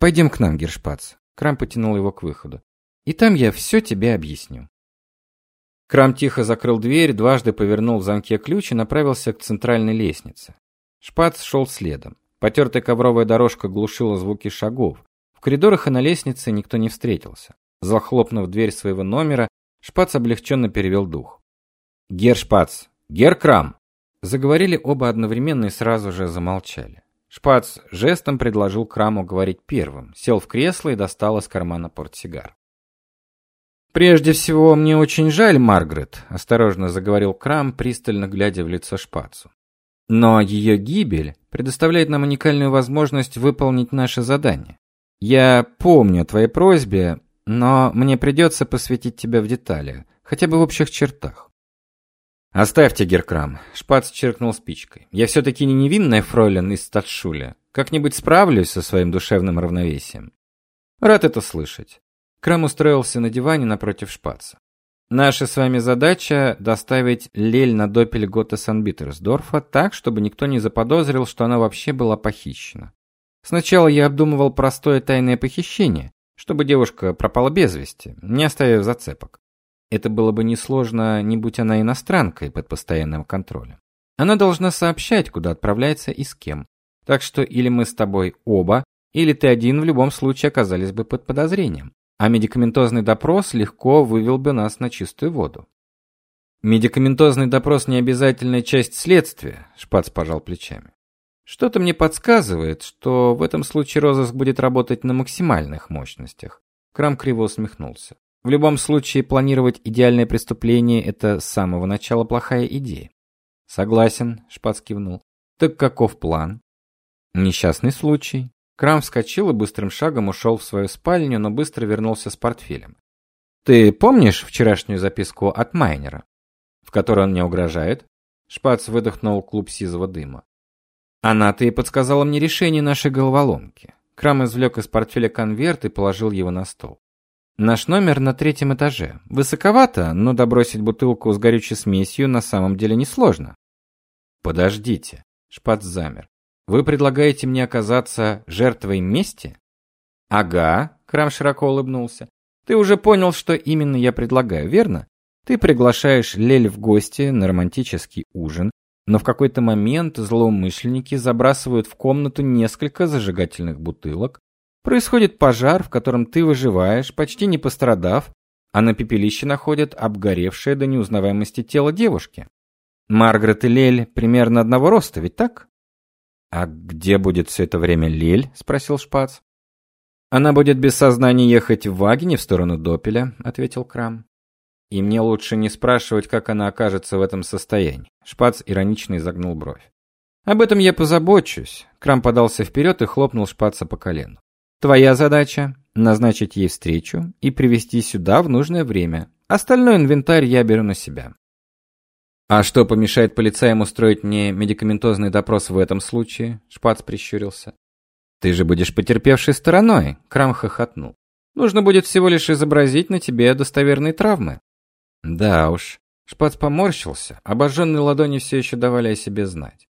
«Пойдем к нам, Гершпац», — Крам потянул его к выходу. «И там я все тебе объясню». Крам тихо закрыл дверь, дважды повернул в замке ключ и направился к центральной лестнице. Шпац шел следом. Потертая ковровая дорожка глушила звуки шагов. В коридорах и на лестнице никто не встретился. Захлопнув дверь своего номера, Шпац облегченно перевел дух. «Гер Шпац! Гер Крам!» Заговорили оба одновременно и сразу же замолчали. Шпац жестом предложил Краму говорить первым, сел в кресло и достал из кармана портсигар. Прежде всего, мне очень жаль, Маргарет, осторожно заговорил Крам, пристально глядя в лицо Шпацу. Но ее гибель предоставляет нам уникальную возможность выполнить наше задание. Я помню о твоей просьбе, но мне придется посвятить тебя в детали, хотя бы в общих чертах. Оставьте, Геркрам, Шпац черкнул спичкой. Я все таки не невинная фройлен из Статшуля. Как-нибудь справлюсь со своим душевным равновесием. Рад это слышать. Крам устроился на диване напротив шпаца. Наша с вами задача доставить Лель на допель Гота Санбитерсдорфа так, чтобы никто не заподозрил, что она вообще была похищена. Сначала я обдумывал простое тайное похищение, чтобы девушка пропала без вести, не оставив зацепок. Это было бы несложно, не будь она иностранкой под постоянным контролем. Она должна сообщать, куда отправляется и с кем. Так что или мы с тобой оба, или ты один в любом случае оказались бы под подозрением а медикаментозный допрос легко вывел бы нас на чистую воду. Медикаментозный допрос не обязательная часть следствия, Шпац пожал плечами. Что-то мне подсказывает, что в этом случае розыск будет работать на максимальных мощностях. Крам криво усмехнулся. В любом случае планировать идеальное преступление это с самого начала плохая идея. Согласен, Шпац кивнул. Так каков план? Несчастный случай. Крам вскочил и быстрым шагом ушел в свою спальню, но быстро вернулся с портфелем. Ты помнишь вчерашнюю записку от Майнера, в которой он мне угрожает? Шпац выдохнул клуб сизого дыма. Она-то и подсказала мне решение нашей головоломки. Крам извлек из портфеля конверт и положил его на стол. Наш номер на третьем этаже. Высоковато, но добросить бутылку с горючей смесью на самом деле несложно. Подождите. Шпац замер. Вы предлагаете мне оказаться жертвой мести? Ага, Крам широко улыбнулся. Ты уже понял, что именно я предлагаю, верно? Ты приглашаешь Лель в гости на романтический ужин, но в какой-то момент злоумышленники забрасывают в комнату несколько зажигательных бутылок, Происходит пожар, в котором ты выживаешь, почти не пострадав, а на пепелище находят обгоревшее до неузнаваемости тело девушки. Маргарет и Лель примерно одного роста, ведь так? А где будет все это время Лель? спросил Шпац. Она будет без сознания ехать в вагине в сторону Допеля, ответил Крам. И мне лучше не спрашивать, как она окажется в этом состоянии. Шпац иронично изогнул бровь. Об этом я позабочусь. Крам подался вперед и хлопнул Шпаца по колену. Твоя задача – назначить ей встречу и привести сюда в нужное время. Остальной инвентарь я беру на себя. А что помешает полицаям устроить мне медикаментозный допрос в этом случае? Шпац прищурился. Ты же будешь потерпевшей стороной, Крам хохотнул. Нужно будет всего лишь изобразить на тебе достоверные травмы. Да уж. Шпац поморщился, обожженные ладони все еще давали о себе знать.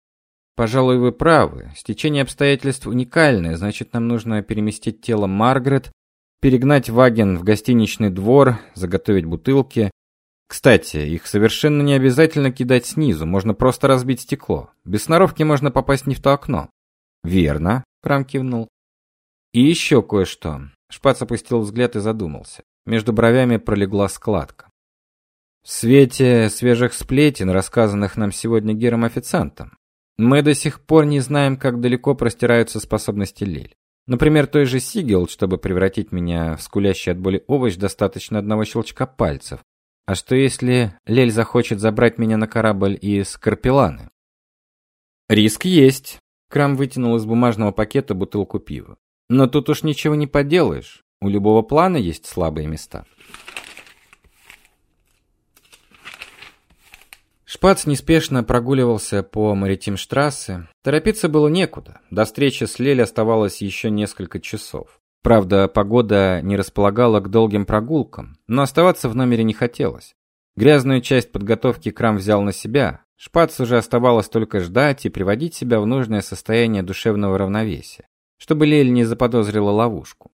Пожалуй, вы правы. Стечение обстоятельств уникальное, значит, нам нужно переместить тело Маргарет, перегнать Ваген в гостиничный двор, заготовить бутылки. Кстати, их совершенно не обязательно кидать снизу, можно просто разбить стекло. Без сноровки можно попасть не в то окно. Верно, Крам кивнул. И еще кое-что. Шпац опустил взгляд и задумался. Между бровями пролегла складка. В свете свежих сплетен, рассказанных нам сегодня Гером официантом, мы до сих пор не знаем, как далеко простираются способности Лиль. Например, той же Сигел, чтобы превратить меня в скулящий от боли овощ, достаточно одного щелчка пальцев. А что если Лель захочет забрать меня на корабль из Карпеланы? Риск есть. Крам вытянул из бумажного пакета бутылку пива. Но тут уж ничего не поделаешь. У любого плана есть слабые места. Шпац неспешно прогуливался по Маритимштрассе. Торопиться было некуда. До встречи с Лель оставалось еще несколько часов. Правда, погода не располагала к долгим прогулкам, но оставаться в номере не хотелось. Грязную часть подготовки Крам взял на себя. Шпац уже оставалось только ждать и приводить себя в нужное состояние душевного равновесия, чтобы Лель не заподозрила ловушку.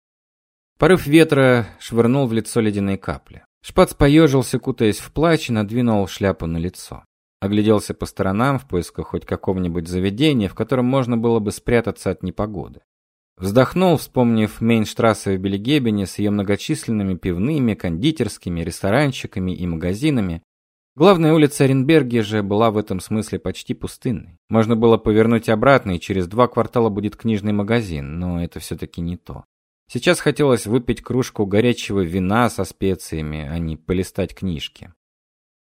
Порыв ветра швырнул в лицо ледяные капли. Шпац поежился, кутаясь в плащ, и надвинул шляпу на лицо. Огляделся по сторонам в поисках хоть какого-нибудь заведения, в котором можно было бы спрятаться от непогоды. Вздохнул, вспомнив Мейнштрассе в Белегебене с ее многочисленными пивными, кондитерскими, ресторанчиками и магазинами. Главная улица Оренберге же была в этом смысле почти пустынной. Можно было повернуть обратно, и через два квартала будет книжный магазин, но это все таки не то. Сейчас хотелось выпить кружку горячего вина со специями, а не полистать книжки.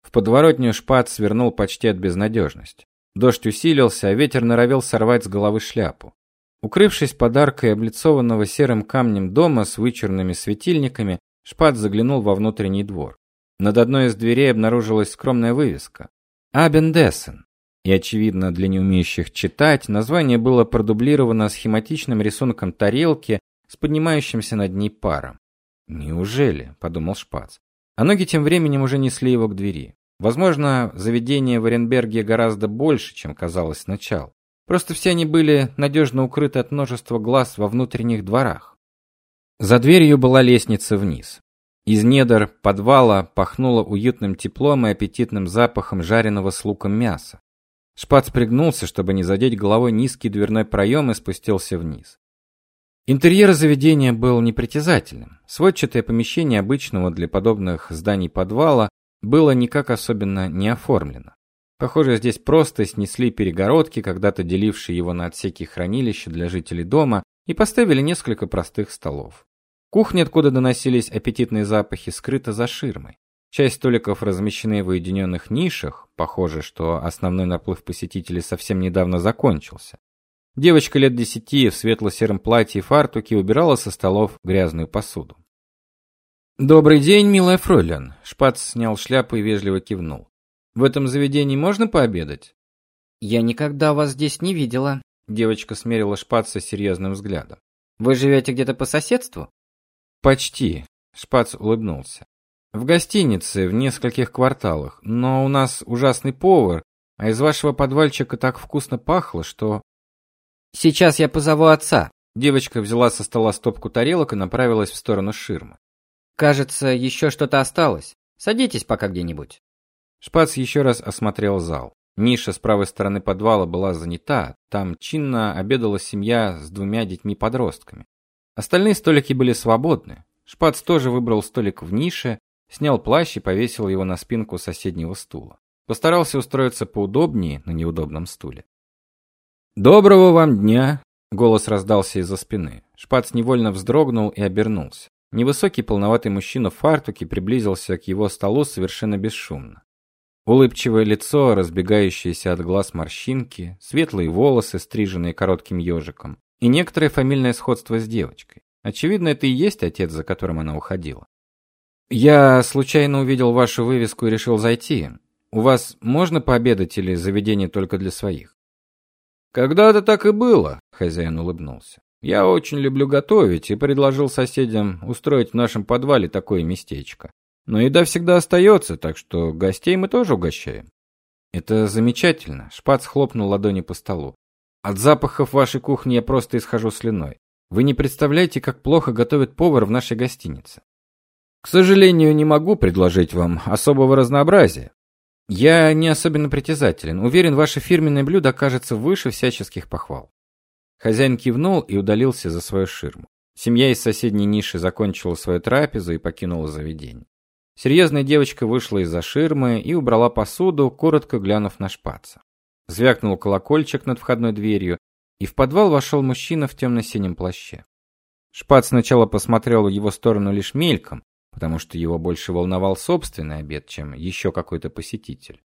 В подворотню шпат свернул почти от безнадежности. Дождь усилился, а ветер норовил сорвать с головы шляпу. Укрывшись под аркой облицованного серым камнем дома с вычурными светильниками, шпат заглянул во внутренний двор. Над одной из дверей обнаружилась скромная вывеска Абендесен. И очевидно, для неумеющих читать, название было продублировано схематичным рисунком тарелки с поднимающимся над ней паром. Неужели, подумал Шпац. А ноги тем временем уже несли его к двери. Возможно, заведение в Оренберге гораздо больше, чем казалось сначала. Просто все они были надежно укрыты от множества глаз во внутренних дворах. За дверью была лестница вниз. Из недр подвала пахнуло уютным теплом и аппетитным запахом жареного с луком мяса. Шпац пригнулся, чтобы не задеть головой низкий дверной проем и спустился вниз. Интерьер заведения был непритязательным. Сводчатое помещение обычного для подобных зданий подвала было никак особенно не оформлено. Похоже, здесь просто снесли перегородки, когда-то делившие его на отсеки хранилища для жителей дома, и поставили несколько простых столов. Кухня, откуда доносились аппетитные запахи, скрыта за ширмой. Часть столиков размещены в уединенных нишах, похоже, что основной наплыв посетителей совсем недавно закончился. Девочка лет десяти в светло-сером платье и фартуке убирала со столов грязную посуду. Добрый день, милая фройлен. Шпац снял шляпу и вежливо кивнул. В этом заведении можно пообедать? Я никогда вас здесь не видела. Девочка смерила Шпаца серьезным взглядом. Вы живете где-то по соседству? Почти. Шпац улыбнулся. В гостинице в нескольких кварталах, но у нас ужасный повар, а из вашего подвальчика так вкусно пахло, что Сейчас я позову отца. Девочка взяла со стола стопку тарелок и направилась в сторону ширмы. Кажется, еще что-то осталось. Садитесь пока где-нибудь. Шпац еще раз осмотрел зал. Ниша с правой стороны подвала была занята. Там чинно обедала семья с двумя детьми-подростками. Остальные столики были свободны. Шпац тоже выбрал столик в нише, снял плащ и повесил его на спинку соседнего стула. Постарался устроиться поудобнее на неудобном стуле. Доброго вам дня, голос раздался из-за спины. Шпац невольно вздрогнул и обернулся. Невысокий полноватый мужчина в фартуке приблизился к его столу совершенно бесшумно. Улыбчивое лицо, разбегающиеся от глаз морщинки, светлые волосы, стриженные коротким ежиком, и некоторое фамильное сходство с девочкой. Очевидно, это и есть отец, за которым она уходила. Я случайно увидел вашу вывеску и решил зайти. У вас можно пообедать или заведение только для своих? Когда-то так и было, хозяин улыбнулся. Я очень люблю готовить и предложил соседям устроить в нашем подвале такое местечко. Но еда всегда остается, так что гостей мы тоже угощаем. Это замечательно, Шпац хлопнул ладони по столу. От запахов вашей кухни я просто исхожу слюной. Вы не представляете, как плохо готовит повар в нашей гостинице. К сожалению, не могу предложить вам особого разнообразия. Я не особенно притязателен. Уверен, ваше фирменное блюдо окажется выше всяческих похвал. Хозяин кивнул и удалился за свою ширму. Семья из соседней ниши закончила свою трапезу и покинула заведение. Серьезная девочка вышла из-за ширмы и убрала посуду, коротко глянув на шпаца. Звякнул колокольчик над входной дверью, и в подвал вошел мужчина в темно-синем плаще. Шпац сначала посмотрел в его сторону лишь мельком, потому что его больше волновал собственный обед, чем еще какой-то посетитель.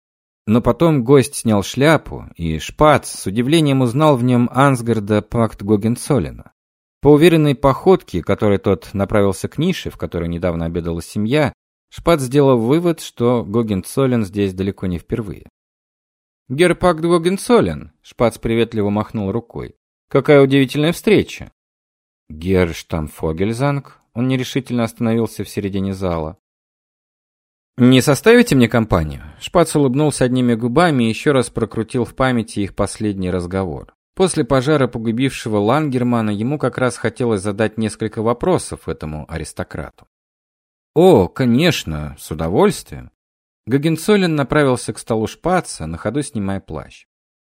Но потом гость снял шляпу, и Шпац с удивлением узнал в нем Ансгарда Пакт Гогенцоллена. По уверенной походке, которой тот направился к нише, в которой недавно обедала семья, Шпат сделал вывод, что Гогенцоллен здесь далеко не впервые. «Герпакт Гогенцоллен!» — Шпац приветливо махнул рукой. «Какая удивительная встреча!» «Герштамфогельзанг?» Он нерешительно остановился в середине зала. «Не составите мне компанию?» Шпац улыбнулся одними губами и еще раз прокрутил в памяти их последний разговор. После пожара, погубившего Лангермана, ему как раз хотелось задать несколько вопросов этому аристократу. О, конечно, с удовольствием. Гагенцоллен направился к столу шпаца, на ходу снимая плащ.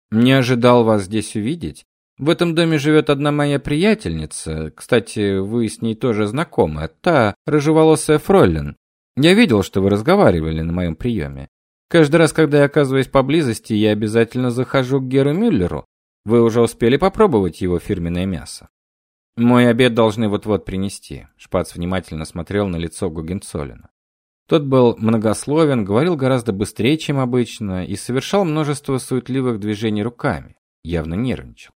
Не ожидал вас здесь увидеть. В этом доме живет одна моя приятельница. Кстати, вы с ней тоже знакомы. Та рыжеволосая фройлен. Я видел, что вы разговаривали на моем приеме. Каждый раз, когда я оказываюсь поблизости, я обязательно захожу к Геру Мюллеру. Вы уже успели попробовать его фирменное мясо? Мой обед должны вот-вот принести. Шпац внимательно смотрел на лицо Гугенцоллина. Тот был многословен, говорил гораздо быстрее, чем обычно, и совершал множество суетливых движений руками. Явно нервничал.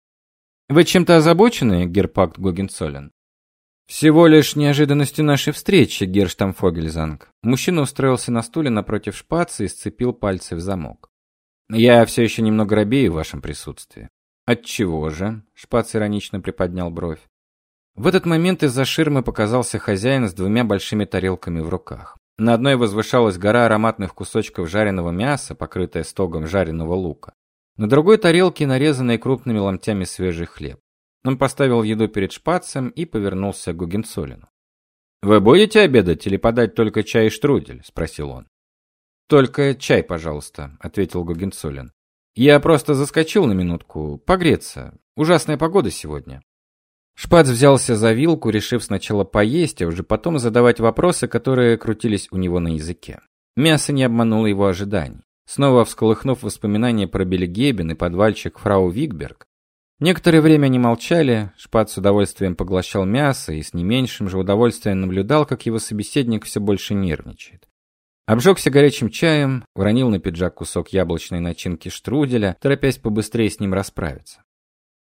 Вы чем-то озабочены, Герпакт Гугенцоллин? Всего лишь неожиданностью нашей встречи, Герштамфогельзанг. Мужчина устроился на стуле напротив шпаца и сцепил пальцы в замок. Я все еще немного робею в вашем присутствии. От чего же? Шпац иронично приподнял бровь. В этот момент из-за ширмы показался хозяин с двумя большими тарелками в руках. На одной возвышалась гора ароматных кусочков жареного мяса, покрытая стогом жареного лука. На другой тарелке нарезанный крупными ломтями свежий хлеб. Он поставил еду перед шпацем и повернулся к Гугенцоллину. «Вы будете обедать или подать только чай и штрудель?» – спросил он. «Только чай, пожалуйста», – ответил Гугенцоллин. «Я просто заскочил на минутку, погреться. Ужасная погода сегодня». Шпац взялся за вилку, решив сначала поесть, а уже потом задавать вопросы, которые крутились у него на языке. Мясо не обмануло его ожиданий. Снова всколыхнув воспоминания про Бельгебен и подвальчик фрау Вигберг, некоторое время они молчали, Шпац с удовольствием поглощал мясо и с не меньшим же удовольствием наблюдал, как его собеседник все больше нервничает. Обжегся горячим чаем, уронил на пиджак кусок яблочной начинки штруделя, торопясь побыстрее с ним расправиться.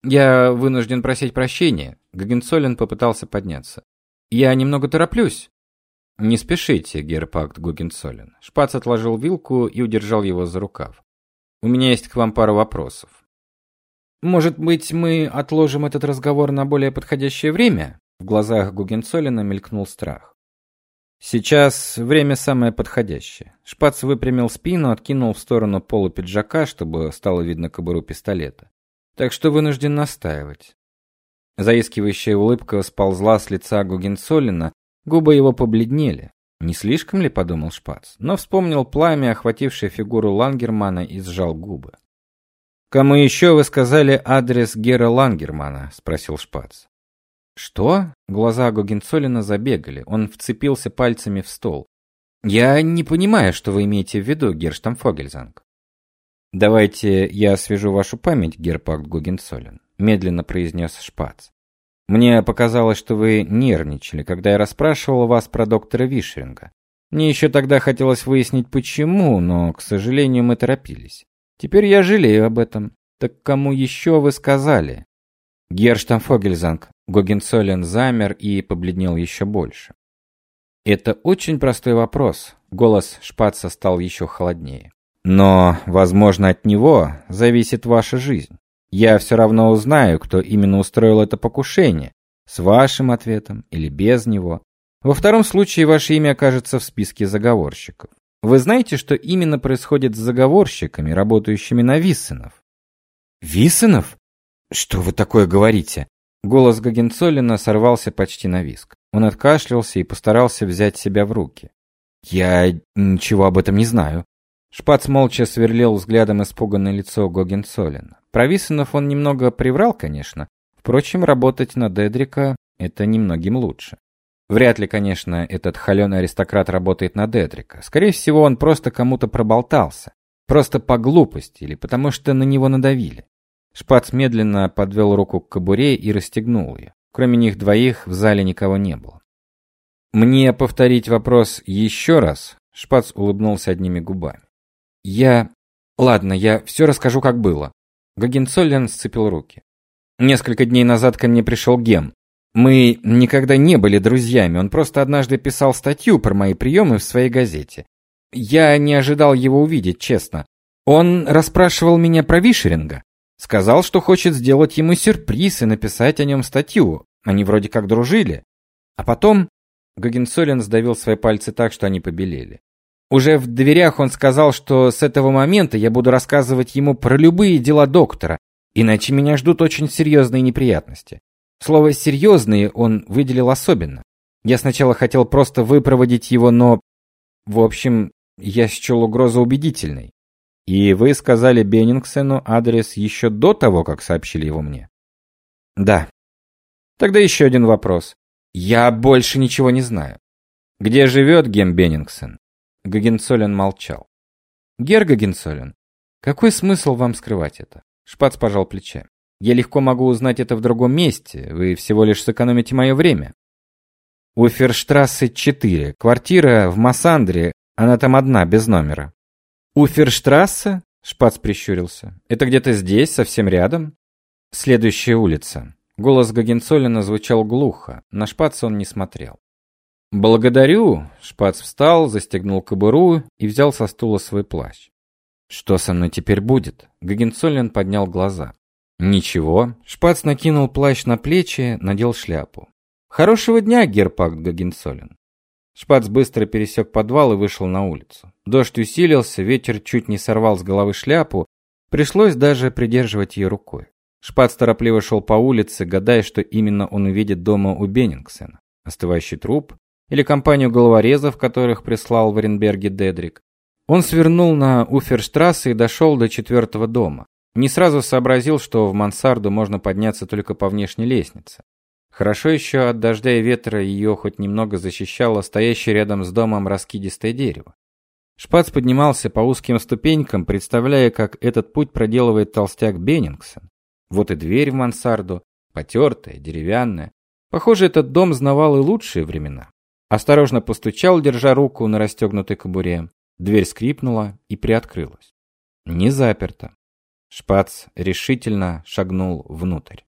Я вынужден просить прощения. Гогенцоллен попытался подняться. Я немного тороплюсь. Не спешите, Герпакт Гогенцоллен. Шпац отложил вилку и удержал его за рукав. У меня есть к вам пара вопросов. Может быть, мы отложим этот разговор на более подходящее время? В глазах Гогенцоллена мелькнул страх. Сейчас время самое подходящее. Шпац выпрямил спину, откинул в сторону полу пиджака, чтобы стало видно кобуру пистолета. Так что вынужден настаивать. Заискивающая улыбка сползла с лица Гугенцоллина, губы его побледнели. Не слишком ли, подумал Шпац, но вспомнил пламя, охватившее фигуру Лангермана, и сжал губы. «Кому еще вы сказали адрес Гера Лангермана?» – спросил Шпац. «Что?» Глаза Гогенцоллина забегали. Он вцепился пальцами в стол. «Я не понимаю, что вы имеете в виду, Герштамфогельзанг». «Давайте я освежу вашу память, Герпакт Гогенцоллин», — медленно произнес Шпац. «Мне показалось, что вы нервничали, когда я расспрашивал вас про доктора Вишеринга. Мне еще тогда хотелось выяснить, почему, но, к сожалению, мы торопились. Теперь я жалею об этом. Так кому еще вы сказали?» Герштамфогельзанг, Гогенцоллен замер и побледнел еще больше. Это очень простой вопрос. Голос Шпаца стал еще холоднее. Но, возможно, от него зависит ваша жизнь. Я все равно узнаю, кто именно устроил это покушение, с вашим ответом или без него. Во втором случае ваше имя окажется в списке заговорщиков. Вы знаете, что именно происходит с заговорщиками, работающими на Виссенов? Виссенов? Что вы такое говорите? Голос Гагенцоллина сорвался почти на виск. Он откашлялся и постарался взять себя в руки. «Я ничего об этом не знаю». Шпац молча сверлил взглядом испуганное лицо Гогенцоллина. Про Виссенов он немного приврал, конечно. Впрочем, работать на Дедрика – это немногим лучше. Вряд ли, конечно, этот холеный аристократ работает на Дедрика. Скорее всего, он просто кому-то проболтался. Просто по глупости или потому что на него надавили. Шпац медленно подвел руку к кобуре и расстегнул ее. Кроме них двоих в зале никого не было. «Мне повторить вопрос еще раз?» Шпац улыбнулся одними губами. «Я... Ладно, я все расскажу, как было». Гагенцоллен сцепил руки. «Несколько дней назад ко мне пришел Гем. Мы никогда не были друзьями, он просто однажды писал статью про мои приемы в своей газете. Я не ожидал его увидеть, честно. Он расспрашивал меня про Вишеринга. Сказал, что хочет сделать ему сюрприз и написать о нем статью. Они вроде как дружили. А потом Гогенцоллин сдавил свои пальцы так, что они побелели. Уже в дверях он сказал, что с этого момента я буду рассказывать ему про любые дела доктора, иначе меня ждут очень серьезные неприятности. Слово «серьезные» он выделил особенно. Я сначала хотел просто выпроводить его, но... В общем, я счел угрозу убедительной. И вы сказали Беннингсену адрес еще до того, как сообщили его мне? Да. Тогда еще один вопрос. Я больше ничего не знаю. Где живет Ген Беннингсен? Гагенцоллен молчал. Гер Гагенцоллен, какой смысл вам скрывать это? Шпац пожал плечами. Я легко могу узнать это в другом месте. Вы всего лишь сэкономите мое время. Уферштрассе 4. Квартира в Массандре. Она там одна, без номера. Уферштрассе? Шпац прищурился. Это где-то здесь, совсем рядом? Следующая улица. Голос Гагенцоллина звучал глухо. На Шпаца он не смотрел. «Благодарю!» Шпац встал, застегнул кобуру и взял со стула свой плащ. «Что со мной теперь будет?» Гагенцоллин поднял глаза. «Ничего». Шпац накинул плащ на плечи, надел шляпу. «Хорошего дня, Герпакт Гагенцоллин!» Шпац быстро пересек подвал и вышел на улицу. Дождь усилился, ветер чуть не сорвал с головы шляпу, пришлось даже придерживать ее рукой. Шпац торопливо шел по улице, гадая, что именно он увидит дома у Беннингсена. Остывающий труп или компанию головорезов, которых прислал в Оренберге Дедрик. Он свернул на Уферштрассе и дошел до четвертого дома. Не сразу сообразил, что в мансарду можно подняться только по внешней лестнице. Хорошо еще от дождя и ветра ее хоть немного защищало стоящее рядом с домом раскидистое дерево. Шпац поднимался по узким ступенькам, представляя, как этот путь проделывает толстяк Беннингсон. Вот и дверь в мансарду, потертая, деревянная. Похоже, этот дом знавал и лучшие времена. Осторожно постучал, держа руку на расстегнутой кобуре. Дверь скрипнула и приоткрылась. Не заперта. Шпац решительно шагнул внутрь.